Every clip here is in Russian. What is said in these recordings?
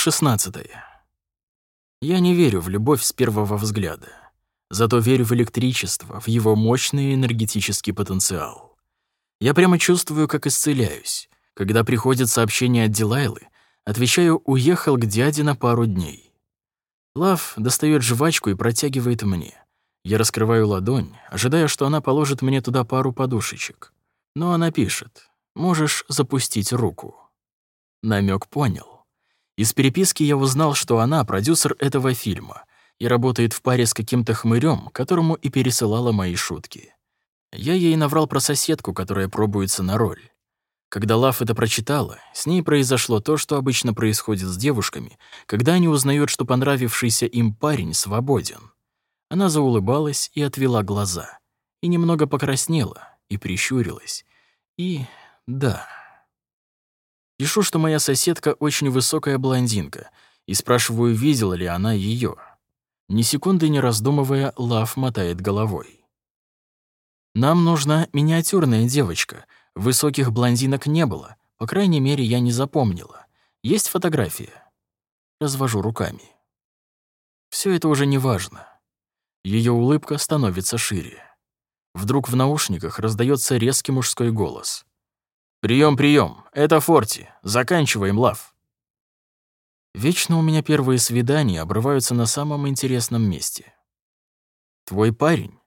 16. Я не верю в любовь с первого взгляда. Зато верю в электричество, в его мощный энергетический потенциал. Я прямо чувствую, как исцеляюсь. Когда приходит сообщение от Дилайлы, отвечаю «уехал к дяде на пару дней». Лав достает жвачку и протягивает мне. Я раскрываю ладонь, ожидая, что она положит мне туда пару подушечек. Но она пишет «можешь запустить руку». Намек понял. Из переписки я узнал, что она продюсер этого фильма и работает в паре с каким-то хмырем, которому и пересылала мои шутки. Я ей наврал про соседку, которая пробуется на роль. Когда Лав это прочитала, с ней произошло то, что обычно происходит с девушками, когда они узнают, что понравившийся им парень свободен. Она заулыбалась и отвела глаза, и немного покраснела, и прищурилась. И да. Пишу, что моя соседка очень высокая блондинка, и спрашиваю, видела ли она ее. Ни секунды не раздумывая, Лав мотает головой. «Нам нужна миниатюрная девочка. Высоких блондинок не было. По крайней мере, я не запомнила. Есть фотография?» Развожу руками. Все это уже не важно. Ее улыбка становится шире. Вдруг в наушниках раздается резкий мужской голос. «Прием, прием! Это Форти! Заканчиваем, Лав!» Вечно у меня первые свидания обрываются на самом интересном месте. «Твой парень?»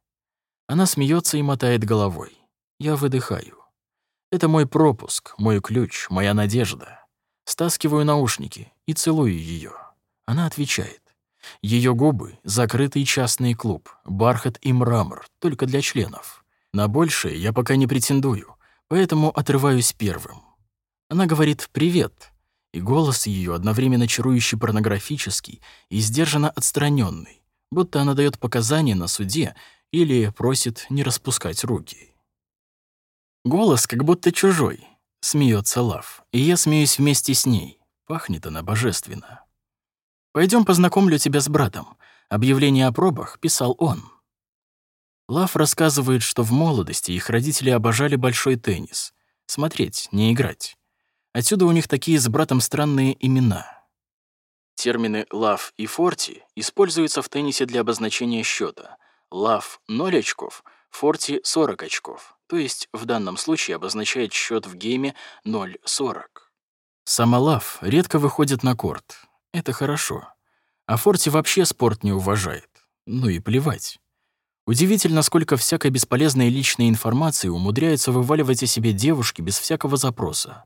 Она смеется и мотает головой. Я выдыхаю. Это мой пропуск, мой ключ, моя надежда. Стаскиваю наушники и целую ее. Она отвечает. Ее губы — закрытый частный клуб, бархат и мрамор, только для членов. На большее я пока не претендую, поэтому отрываюсь первым. Она говорит «привет», и голос ее одновременно чарующий порнографический и сдержанно отстраненный, будто она дает показания на суде или просит не распускать руки. Голос как будто чужой, смеется Лав, и я смеюсь вместе с ней. Пахнет она божественно. Пойдем познакомлю тебя с братом. Объявление о пробах писал он. Лав рассказывает, что в молодости их родители обожали большой теннис. Смотреть, не играть. Отсюда у них такие с братом странные имена. Термины «лав» и «форти» используются в теннисе для обозначения счета. «Лав» — 0 очков, «форти» — 40 очков, то есть в данном случае обозначает счет в гейме 0-40. Сама «лав» редко выходит на корт. Это хорошо. А «форти» вообще спорт не уважает. Ну и плевать. Удивительно, сколько всякой бесполезной личной информации умудряются вываливать о себе девушки без всякого запроса.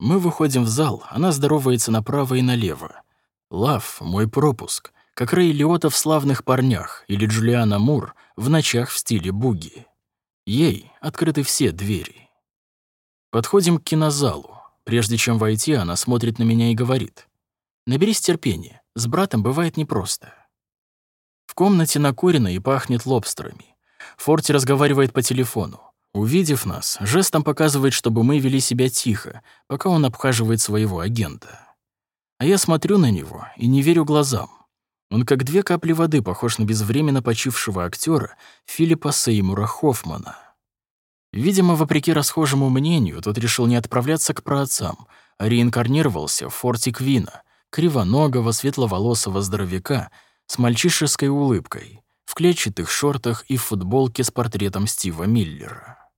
Мы выходим в зал, она здоровается направо и налево. Лав — мой пропуск, как Рэй Лиота в «Славных парнях» или Джулиана Мур в «Ночах в стиле буги». Ей открыты все двери. Подходим к кинозалу. Прежде чем войти, она смотрит на меня и говорит. «Наберись терпения, с братом бывает непросто». В комнате накурено и пахнет лобстерами. Форти разговаривает по телефону. Увидев нас, жестом показывает, чтобы мы вели себя тихо, пока он обхаживает своего агента. А я смотрю на него и не верю глазам. Он как две капли воды похож на безвременно почившего актера Филиппа Сеймура Хоффмана. Видимо, вопреки расхожему мнению, тот решил не отправляться к праотцам, а реинкарнировался в форте Квина, кривоногого, светловолосого здоровяка с мальчишеской улыбкой, в клетчатых шортах и футболке с портретом Стива Миллера.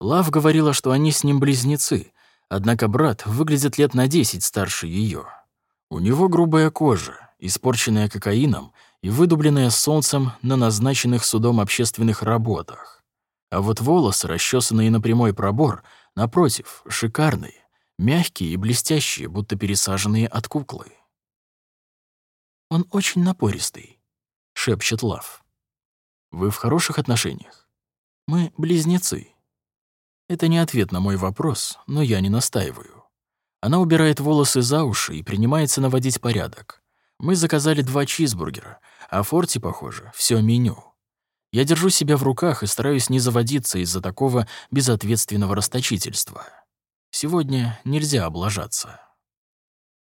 Лав говорила, что они с ним близнецы, однако брат выглядит лет на десять старше ее. У него грубая кожа, испорченная кокаином и выдубленная солнцем на назначенных судом общественных работах. А вот волосы, расчесанные на прямой пробор, напротив, шикарные, мягкие и блестящие, будто пересаженные от куклы. «Он очень напористый», — шепчет Лав. «Вы в хороших отношениях? Мы близнецы». Это не ответ на мой вопрос, но я не настаиваю. Она убирает волосы за уши и принимается наводить порядок. Мы заказали два чизбургера, а Форти, похоже, все меню. Я держу себя в руках и стараюсь не заводиться из-за такого безответственного расточительства. Сегодня нельзя облажаться.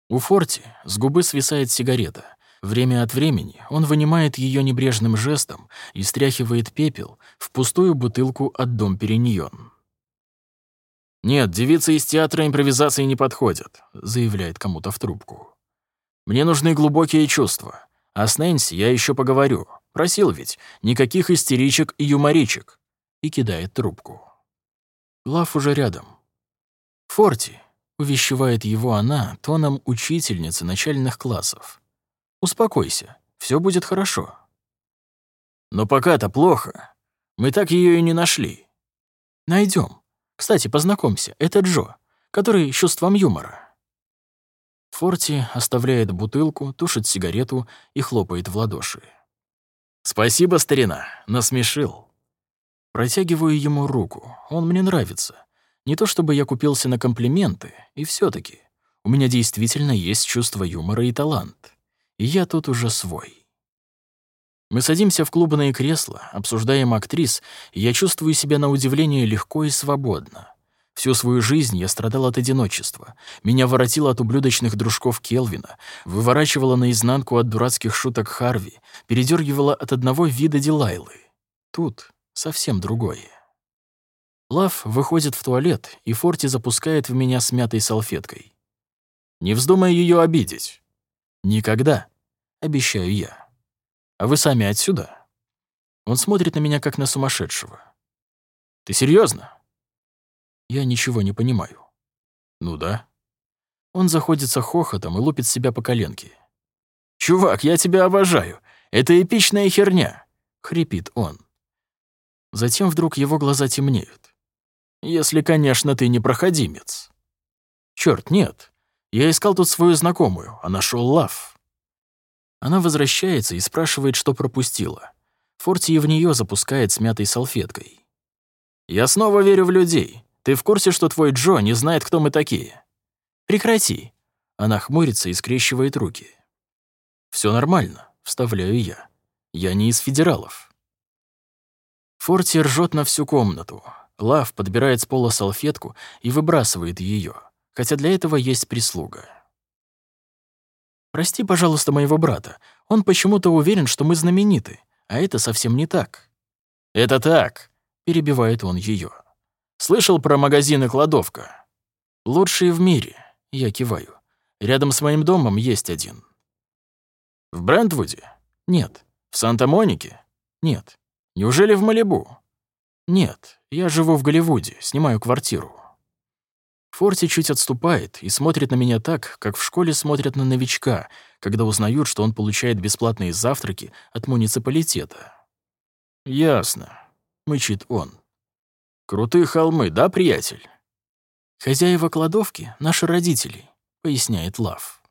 У Форти с губы свисает сигарета. Время от времени он вынимает ее небрежным жестом и стряхивает пепел в пустую бутылку от Дом Периньон. «Нет, девицы из театра импровизации не подходят», — заявляет кому-то в трубку. Мне нужны глубокие чувства. А с Нэнси я еще поговорю. Просил ведь, никаких истеричек и юморичек. И кидает трубку. Лав уже рядом. «Форти», — увещевает его она тоном учительницы начальных классов. «Успокойся, все будет хорошо». «Но пока-то плохо. Мы так ее и не нашли». Найдем. Кстати, познакомься, это Джо, который с чувством юмора». Форти оставляет бутылку, тушит сигарету и хлопает в ладоши. «Спасибо, старина, насмешил». Протягиваю ему руку, он мне нравится. Не то чтобы я купился на комплименты, и все таки у меня действительно есть чувство юмора и талант. Я тут уже свой. Мы садимся в клубное кресло, обсуждаем актрис, и я чувствую себя на удивление легко и свободно. Всю свою жизнь я страдал от одиночества. Меня воротило от ублюдочных дружков Келвина, выворачивало наизнанку от дурацких шуток Харви, передергивало от одного вида Дилайлы. Тут совсем другое. Лав выходит в туалет, и Форти запускает в меня смятой салфеткой. «Не вздумай ее обидеть». «Никогда», — обещаю я. «А вы сами отсюда?» Он смотрит на меня, как на сумасшедшего. «Ты серьезно? Я ничего не понимаю. Ну да. Он заходится хохотом и лупит себя по коленке. «Чувак, я тебя обожаю. Это эпичная херня!» — хрипит он. Затем вдруг его глаза темнеют. «Если, конечно, ты не проходимец». «Чёрт, нет. Я искал тут свою знакомую, а нашел Лав». Она возвращается и спрашивает, что пропустила. Форти в нее запускает смятой салфеткой. «Я снова верю в людей. Ты в курсе, что твой Джо не знает, кто мы такие? Прекрати. Она хмурится и скрещивает руки. Все нормально, вставляю я. Я не из федералов. Форти ржет на всю комнату. Лав подбирает с пола салфетку и выбрасывает ее, хотя для этого есть прислуга. «Прости, пожалуйста, моего брата. Он почему-то уверен, что мы знамениты, а это совсем не так». «Это так», — перебивает он ее. Слышал про магазины «Кладовка»? Лучшие в мире, я киваю. Рядом с моим домом есть один. В Брентвуде? Нет. В Санта-Монике? Нет. Неужели в Малибу? Нет. Я живу в Голливуде, снимаю квартиру. Форти чуть отступает и смотрит на меня так, как в школе смотрят на новичка, когда узнают, что он получает бесплатные завтраки от муниципалитета. «Ясно», — мычит он. «Крутые холмы, да, приятель?» «Хозяева кладовки — наши родители», — поясняет Лав.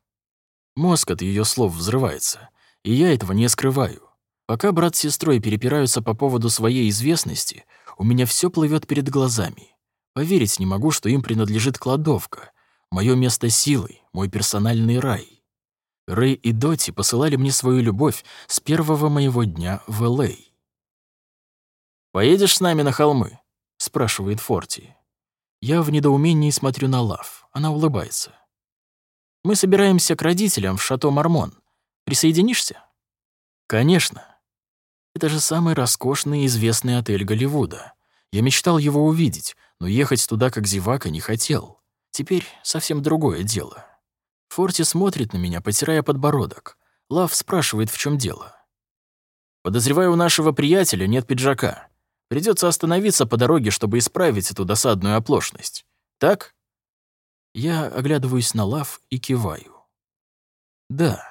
Мозг от ее слов взрывается, и я этого не скрываю. Пока брат с сестрой перепираются по поводу своей известности, у меня все плывет перед глазами. Поверить не могу, что им принадлежит кладовка, мое место силы, мой персональный рай. Рэй и Доти посылали мне свою любовь с первого моего дня в Л.А. «Поедешь с нами на холмы?» — спрашивает Форти. Я в недоумении смотрю на Лав. Она улыбается. «Мы собираемся к родителям в Шато Мармон. Присоединишься?» «Конечно. Это же самый роскошный и известный отель Голливуда. Я мечтал его увидеть, но ехать туда как зевака не хотел. Теперь совсем другое дело». Форти смотрит на меня, потирая подбородок. Лав спрашивает, в чем дело. «Подозреваю, у нашего приятеля нет пиджака. Придется остановиться по дороге, чтобы исправить эту досадную оплошность. Так? Я оглядываюсь на лав и киваю. Да.